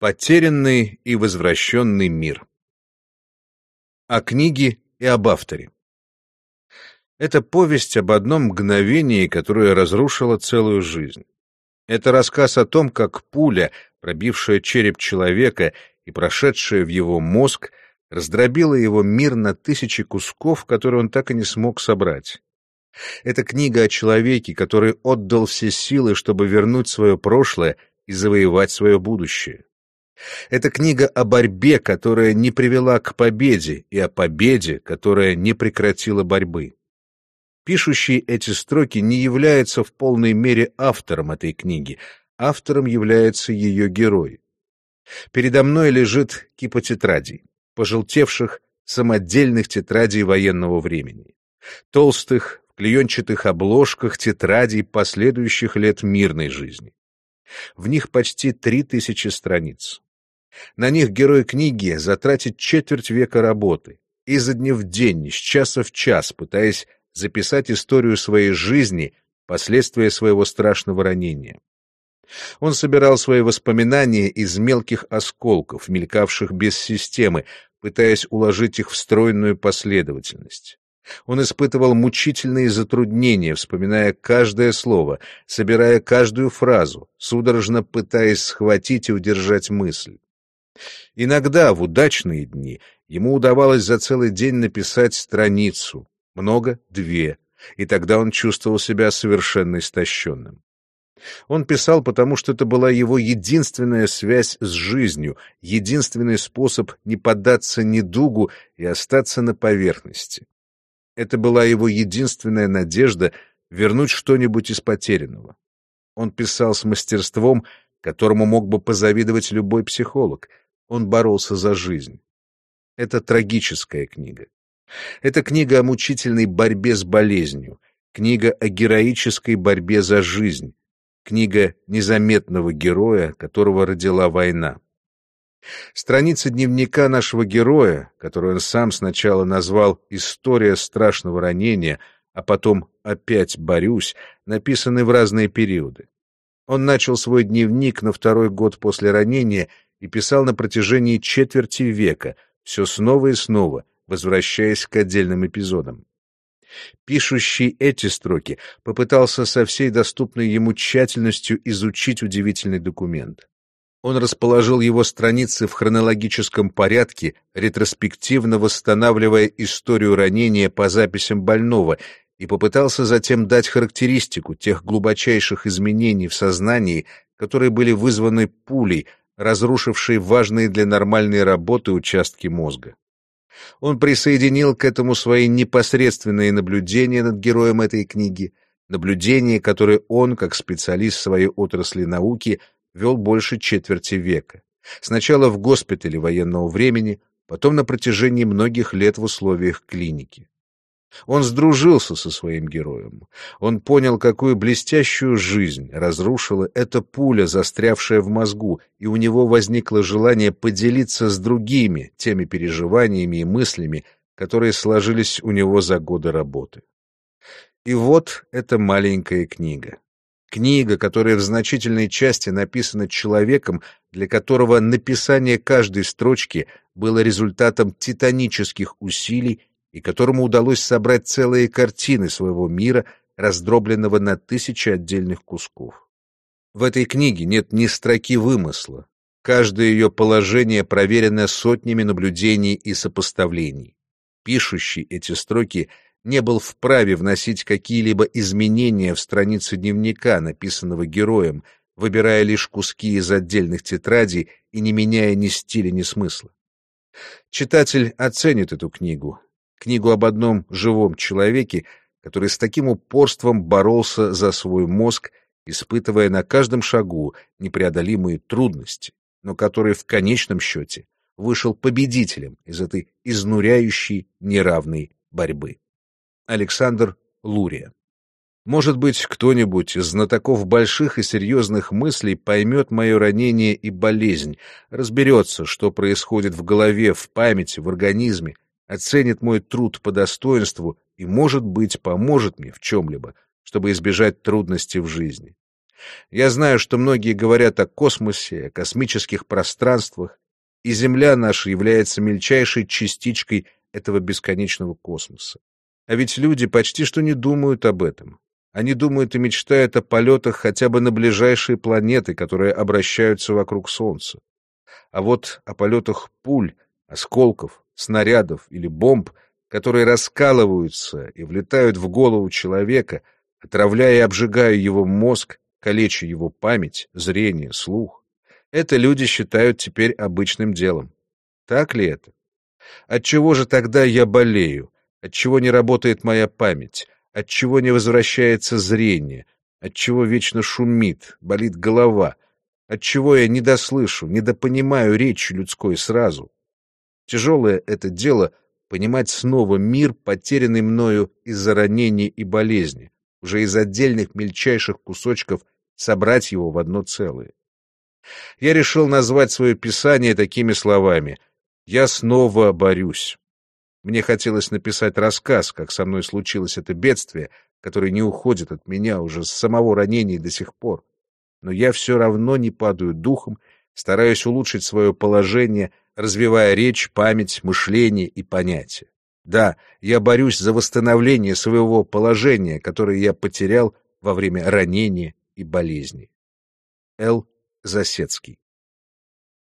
Потерянный и возвращенный мир. О книге и об авторе. Это повесть об одном мгновении, которое разрушило целую жизнь. Это рассказ о том, как пуля, пробившая череп человека и прошедшая в его мозг, раздробила его мир на тысячи кусков, которые он так и не смог собрать. Это книга о человеке, который отдал все силы, чтобы вернуть свое прошлое и завоевать свое будущее. Это книга о борьбе, которая не привела к победе, и о победе, которая не прекратила борьбы. Пишущий эти строки не является в полной мере автором этой книги, автором является ее герой. Передо мной лежит кипа тетрадей, пожелтевших самодельных тетрадей военного времени, толстых, в клеенчатых обложках тетрадей последующих лет мирной жизни. В них почти три тысячи страниц. На них герой книги затратит четверть века работы, изо дня в день, с часа в час, пытаясь записать историю своей жизни, последствия своего страшного ранения. Он собирал свои воспоминания из мелких осколков, мелькавших без системы, пытаясь уложить их в стройную последовательность. Он испытывал мучительные затруднения, вспоминая каждое слово, собирая каждую фразу, судорожно пытаясь схватить и удержать мысль. Иногда, в удачные дни, ему удавалось за целый день написать страницу, много — две, и тогда он чувствовал себя совершенно истощенным. Он писал, потому что это была его единственная связь с жизнью, единственный способ не поддаться недугу и остаться на поверхности. Это была его единственная надежда вернуть что-нибудь из потерянного. Он писал с мастерством, которому мог бы позавидовать любой психолог — он боролся за жизнь. Это трагическая книга. Это книга о мучительной борьбе с болезнью, книга о героической борьбе за жизнь, книга незаметного героя, которого родила война. Страница дневника нашего героя, которую он сам сначала назвал «История страшного ранения», а потом «Опять борюсь», написаны в разные периоды. Он начал свой дневник на второй год после ранения и писал на протяжении четверти века, все снова и снова, возвращаясь к отдельным эпизодам. Пишущий эти строки попытался со всей доступной ему тщательностью изучить удивительный документ. Он расположил его страницы в хронологическом порядке, ретроспективно восстанавливая историю ранения по записям больного и попытался затем дать характеристику тех глубочайших изменений в сознании, которые были вызваны пулей, разрушившей важные для нормальной работы участки мозга. Он присоединил к этому свои непосредственные наблюдения над героем этой книги, наблюдения, которые он, как специалист своей отрасли науки, вел больше четверти века. Сначала в госпитале военного времени, потом на протяжении многих лет в условиях клиники. Он сдружился со своим героем. Он понял, какую блестящую жизнь разрушила эта пуля, застрявшая в мозгу, и у него возникло желание поделиться с другими теми переживаниями и мыслями, которые сложились у него за годы работы. И вот эта маленькая книга. Книга, которая в значительной части написана человеком, для которого написание каждой строчки было результатом титанических усилий и которому удалось собрать целые картины своего мира, раздробленного на тысячи отдельных кусков. В этой книге нет ни строки вымысла. Каждое ее положение проверено сотнями наблюдений и сопоставлений. Пишущий эти строки не был вправе вносить какие-либо изменения в страницы дневника, написанного героем, выбирая лишь куски из отдельных тетрадей и не меняя ни стиля, ни смысла. Читатель оценит эту книгу, книгу об одном живом человеке, который с таким упорством боролся за свой мозг, испытывая на каждом шагу непреодолимые трудности, но который в конечном счете вышел победителем из этой изнуряющей неравной борьбы. Александр Лурия может быть, кто-нибудь из знатоков больших и серьезных мыслей поймет мое ранение и болезнь, разберется, что происходит в голове, в памяти, в организме, оценит мой труд по достоинству и, может быть, поможет мне в чем-либо, чтобы избежать трудностей в жизни. Я знаю, что многие говорят о космосе, о космических пространствах, и Земля наша является мельчайшей частичкой этого бесконечного космоса. А ведь люди почти что не думают об этом. Они думают и мечтают о полетах хотя бы на ближайшие планеты, которые обращаются вокруг Солнца. А вот о полетах пуль, осколков, снарядов или бомб, которые раскалываются и влетают в голову человека, отравляя и обжигая его мозг, калеча его память, зрение, слух. Это люди считают теперь обычным делом. Так ли это? Отчего же тогда я болею? Отчего не работает моя память? Отчего не возвращается зрение? Отчего вечно шумит, болит голова? Отчего я не дослышу, не допонимаю речи людской сразу? Тяжелое это дело понимать снова мир, потерянный мною из-за ранений и болезни, уже из отдельных мельчайших кусочков собрать его в одно целое. Я решил назвать свое писание такими словами «Я снова борюсь». Мне хотелось написать рассказ, как со мной случилось это бедствие, которое не уходит от меня уже с самого ранения до сих пор. Но я все равно не падаю духом, стараюсь улучшить свое положение, развивая речь, память, мышление и понятия. Да, я борюсь за восстановление своего положения, которое я потерял во время ранения и болезни. Л. Засецкий